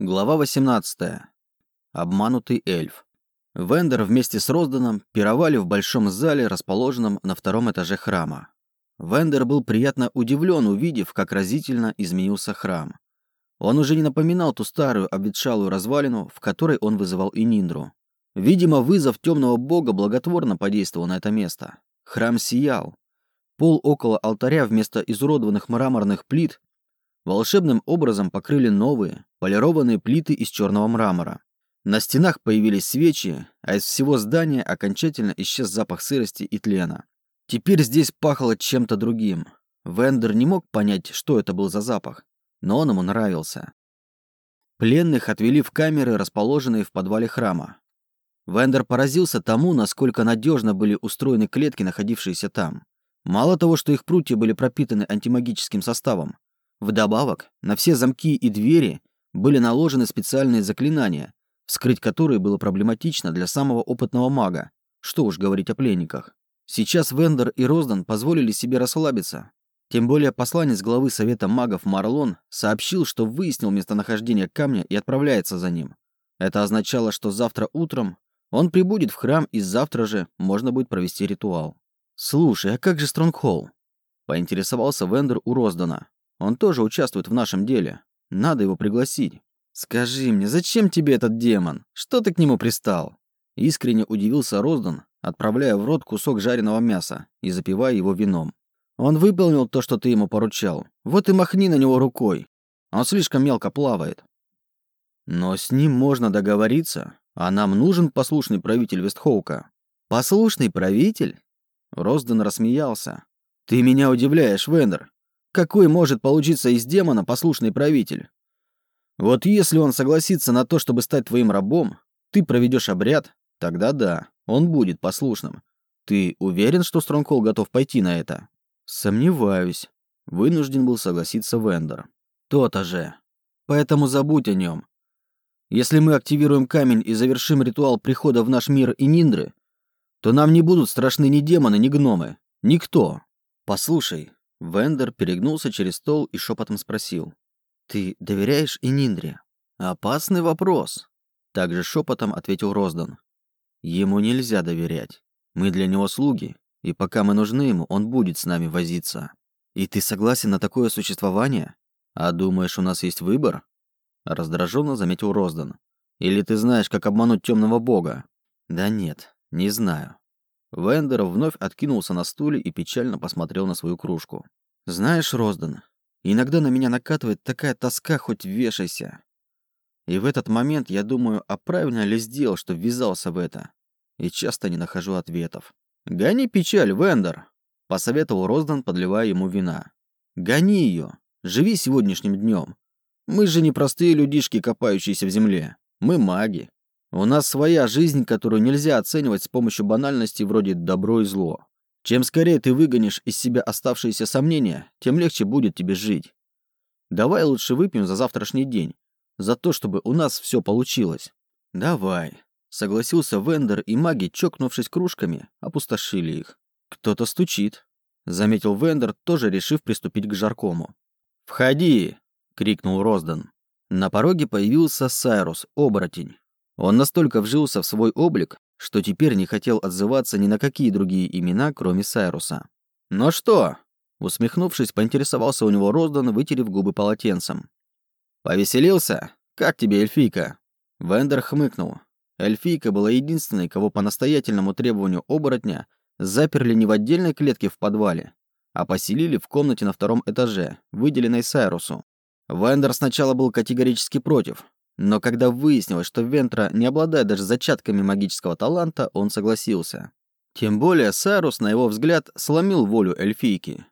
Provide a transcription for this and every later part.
Глава 18. Обманутый эльф. Вендер вместе с Розданом пировали в большом зале, расположенном на втором этаже храма. Вендер был приятно удивлен, увидев, как разительно изменился храм. Он уже не напоминал ту старую обветшалую развалину, в которой он вызывал Ининдру. Видимо, вызов темного бога благотворно подействовал на это место. Храм сиял. Пол около алтаря вместо изуродованных мраморных плит волшебным образом покрыли новые, полированные плиты из черного мрамора. На стенах появились свечи, а из всего здания окончательно исчез запах сырости и тлена. Теперь здесь пахло чем-то другим. Вендер не мог понять, что это был за запах, но он ему нравился. Пленных отвели в камеры, расположенные в подвале храма. Вендер поразился тому, насколько надежно были устроены клетки, находившиеся там. Мало того, что их прутья были пропитаны антимагическим составом, Вдобавок, на все замки и двери были наложены специальные заклинания, вскрыть которые было проблематично для самого опытного мага. Что уж говорить о пленниках. Сейчас Вендер и Роздан позволили себе расслабиться. Тем более посланец главы Совета магов Марлон сообщил, что выяснил местонахождение камня и отправляется за ним. Это означало, что завтра утром он прибудет в храм и завтра же можно будет провести ритуал. «Слушай, а как же Стронгхолл?» – поинтересовался Вендер у Роздана. Он тоже участвует в нашем деле. Надо его пригласить. Скажи мне, зачем тебе этот демон? Что ты к нему пристал? Искренне удивился Роздан, отправляя в рот кусок жареного мяса и запивая его вином. Он выполнил то, что ты ему поручал. Вот и махни на него рукой. Он слишком мелко плавает. Но с ним можно договориться, а нам нужен послушный правитель Вестхоука. Послушный правитель? Розден рассмеялся. Ты меня удивляешь, Вендер. Какой может получиться из демона послушный правитель? Вот если он согласится на то, чтобы стать твоим рабом, ты проведешь обряд, тогда да, он будет послушным. Ты уверен, что Стронгхолл готов пойти на это? Сомневаюсь. Вынужден был согласиться Вендер. То-то же. Поэтому забудь о нем. Если мы активируем камень и завершим ритуал прихода в наш мир и Ниндры, то нам не будут страшны ни демоны, ни гномы. Никто. Послушай, Вендер перегнулся через стол и шепотом спросил. «Ты доверяешь Ининдре?» «Опасный вопрос», — также шепотом ответил Роздан. «Ему нельзя доверять. Мы для него слуги, и пока мы нужны ему, он будет с нами возиться. И ты согласен на такое существование? А думаешь, у нас есть выбор?» Раздраженно заметил Роздан. «Или ты знаешь, как обмануть темного бога?» «Да нет, не знаю. Вендер вновь откинулся на стуле и печально посмотрел на свою кружку. «Знаешь, Роздан, иногда на меня накатывает такая тоска, хоть вешайся. И в этот момент я думаю, а правильно ли сделал, что ввязался в это? И часто не нахожу ответов. «Гони печаль, Вендер!» — посоветовал Роздан, подливая ему вина. «Гони ее! Живи сегодняшним днем. Мы же не простые людишки, копающиеся в земле. Мы маги. У нас своя жизнь, которую нельзя оценивать с помощью банальностей вроде «добро» и «зло». Чем скорее ты выгонишь из себя оставшиеся сомнения, тем легче будет тебе жить. Давай лучше выпьем за завтрашний день, за то, чтобы у нас все получилось. Давай, согласился Вендер, и маги, чокнувшись кружками, опустошили их. Кто-то стучит, заметил Вендер, тоже решив приступить к жаркому. «Входи!» — крикнул Роздан. На пороге появился Сайрус, оборотень. Он настолько вжился в свой облик, что теперь не хотел отзываться ни на какие другие имена, кроме Сайруса. «Ну что?» Усмехнувшись, поинтересовался у него Роздан, вытерев губы полотенцем. «Повеселился? Как тебе, эльфийка?» Вендер хмыкнул. Эльфийка была единственной, кого по настоятельному требованию оборотня заперли не в отдельной клетке в подвале, а поселили в комнате на втором этаже, выделенной Сайрусу. Вендер сначала был категорически против, но когда выяснилось, что Вентра не обладает даже зачатками магического таланта, он согласился. Тем более Сарус, на его взгляд, сломил волю эльфийки.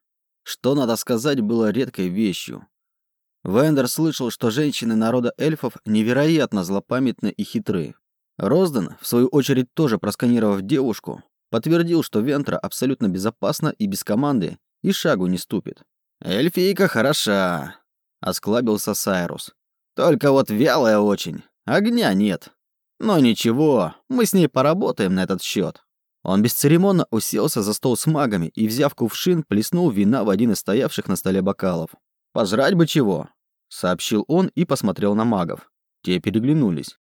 Что, надо сказать, было редкой вещью. Вендер слышал, что женщины народа эльфов невероятно злопамятны и хитры. Розден, в свою очередь тоже просканировав девушку, подтвердил, что Вентра абсолютно безопасна и без команды, и шагу не ступит. «Эльфийка хороша», — осклабился Сайрус. Только вот вялая очень, огня нет. Но ничего, мы с ней поработаем на этот счет. Он бесцеремонно уселся за стол с магами и, взяв кувшин, плеснул вина в один из стоявших на столе бокалов. «Пожрать бы чего», — сообщил он и посмотрел на магов. Те переглянулись.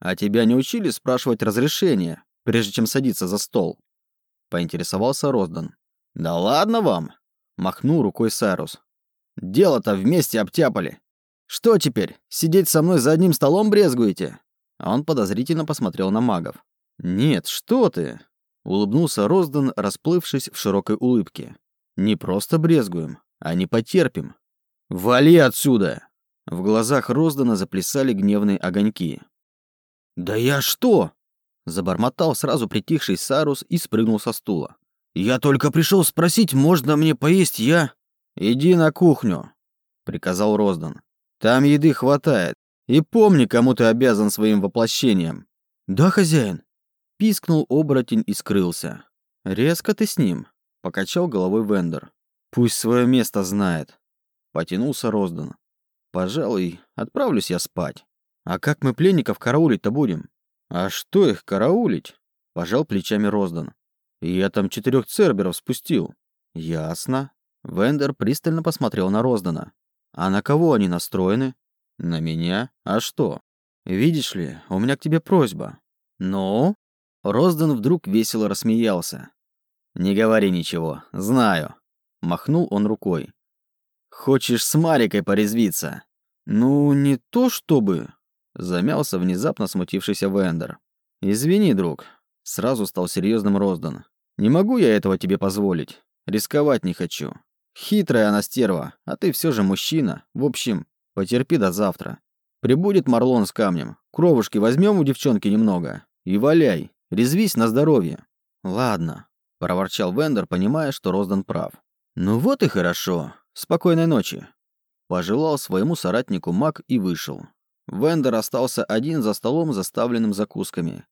«А тебя не учили спрашивать разрешение, прежде чем садиться за стол?» Поинтересовался Роздан. «Да ладно вам!» Махнул рукой Сайрус. «Дело-то вместе обтяпали. Что теперь, сидеть со мной за одним столом брезгуете?» Он подозрительно посмотрел на магов. «Нет, что ты!» Улыбнулся Роздан, расплывшись в широкой улыбке. «Не просто брезгуем, а не потерпим. Вали отсюда!» В глазах Роздана заплясали гневные огоньки. «Да я что?» Забормотал сразу притихший Сарус и спрыгнул со стула. «Я только пришел спросить, можно мне поесть, я...» «Иди на кухню», — приказал Роздан. «Там еды хватает. И помни, кому ты обязан своим воплощением». «Да, хозяин», — пискнул оборотень и скрылся. «Резко ты с ним», — покачал головой Вендер. «Пусть свое место знает», — потянулся Роздан. «Пожалуй, отправлюсь я спать. А как мы пленников караулить-то будем?» «А что их караулить?» — пожал плечами Роздан. «Я там четырех церберов спустил». «Ясно». Вендер пристально посмотрел на Роздана. «А на кого они настроены?» «На меня? А что?» «Видишь ли, у меня к тебе просьба». «Ну?» Роздан вдруг весело рассмеялся. «Не говори ничего, знаю». Махнул он рукой. «Хочешь с Марикой порезвиться?» «Ну, не то чтобы...» Замялся внезапно смутившийся Вендер. «Извини, друг». Сразу стал серьезным Роздан. «Не могу я этого тебе позволить. Рисковать не хочу. Хитрая она стерва, а ты все же мужчина. В общем, потерпи до завтра. Прибудет Марлон с камнем. Кровушки возьмем у девчонки немного. И валяй. Резвись на здоровье». «Ладно», — проворчал Вендер, понимая, что Роздан прав. «Ну вот и хорошо. Спокойной ночи». Пожелал своему соратнику маг и вышел. Вендер остался один за столом, заставленным закусками.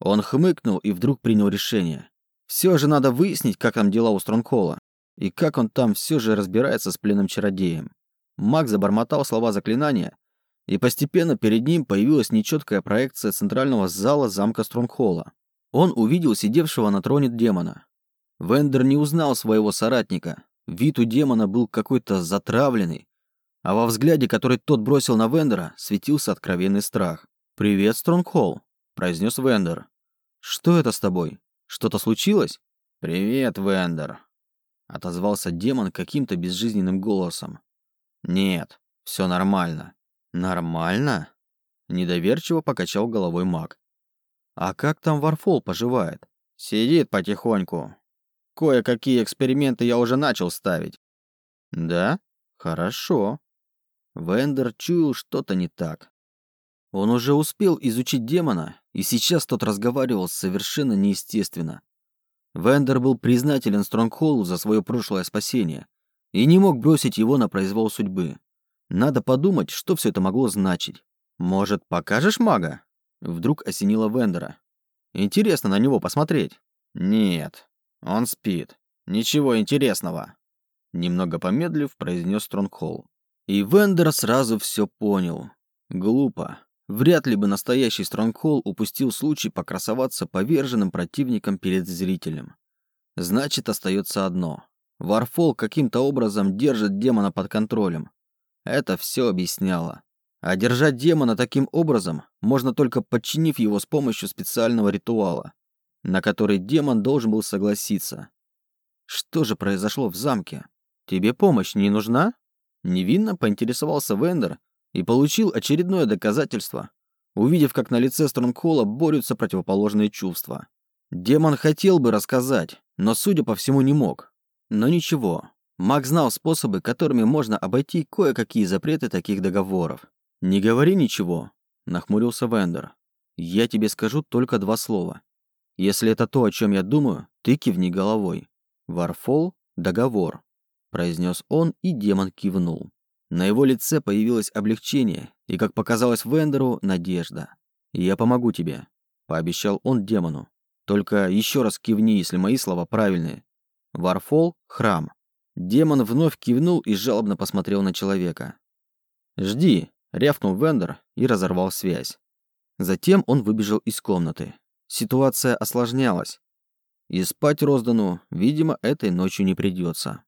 Он хмыкнул и вдруг принял решение. Все же надо выяснить, как там дела у Стронгхолла, и как он там все же разбирается с пленным чародеем. Маг забормотал слова заклинания, и постепенно перед ним появилась нечеткая проекция центрального зала замка Стронгхолла. Он увидел сидевшего на троне демона. Вендер не узнал своего соратника. Вид у демона был какой-то затравленный, а во взгляде, который тот бросил на Вендера, светился откровенный страх. «Привет, Стронгхолл», — произнес Вендер. «Что это с тобой? Что-то случилось?» «Привет, Вендер», — отозвался демон каким-то безжизненным голосом. «Нет, все нормально». «Нормально?» — недоверчиво покачал головой маг. «А как там Варфол поживает?» «Сидит потихоньку. Кое-какие эксперименты я уже начал ставить». «Да? Хорошо. Вендер чуял что-то не так. Он уже успел изучить демона, и сейчас тот разговаривал совершенно неестественно. Вендер был признателен Стронгхоллу за свое прошлое спасение и не мог бросить его на произвол судьбы. Надо подумать, что все это могло значить. «Может, покажешь мага?» Вдруг осенило Вендера. «Интересно на него посмотреть». «Нет, он спит. Ничего интересного», — немного помедлив, произнес Стронгхолл. И Вендер сразу все понял. Глупо. Вряд ли бы настоящий Стронгхолл упустил случай покрасоваться поверженным противником перед зрителем. Значит, остается одно. Варфол каким-то образом держит демона под контролем. Это все объясняло. А держать демона таким образом можно только подчинив его с помощью специального ритуала, на который демон должен был согласиться. Что же произошло в замке? Тебе помощь не нужна? Невинно поинтересовался Вендер и получил очередное доказательство, увидев, как на лице Стронгхолла борются противоположные чувства. Демон хотел бы рассказать, но, судя по всему, не мог. Но ничего. Маг знал способы, которыми можно обойти кое-какие запреты таких договоров. «Не говори ничего», — нахмурился Вендер. «Я тебе скажу только два слова. Если это то, о чем я думаю, ты кивни головой. Варфол — договор произнес он, и демон кивнул. На его лице появилось облегчение и, как показалось Вендеру, надежда. «Я помогу тебе», — пообещал он демону. «Только еще раз кивни, если мои слова правильные. Варфол — храм». Демон вновь кивнул и жалобно посмотрел на человека. «Жди», — рявкнул Вендер и разорвал связь. Затем он выбежал из комнаты. Ситуация осложнялась. И спать Роздану, видимо, этой ночью не придется.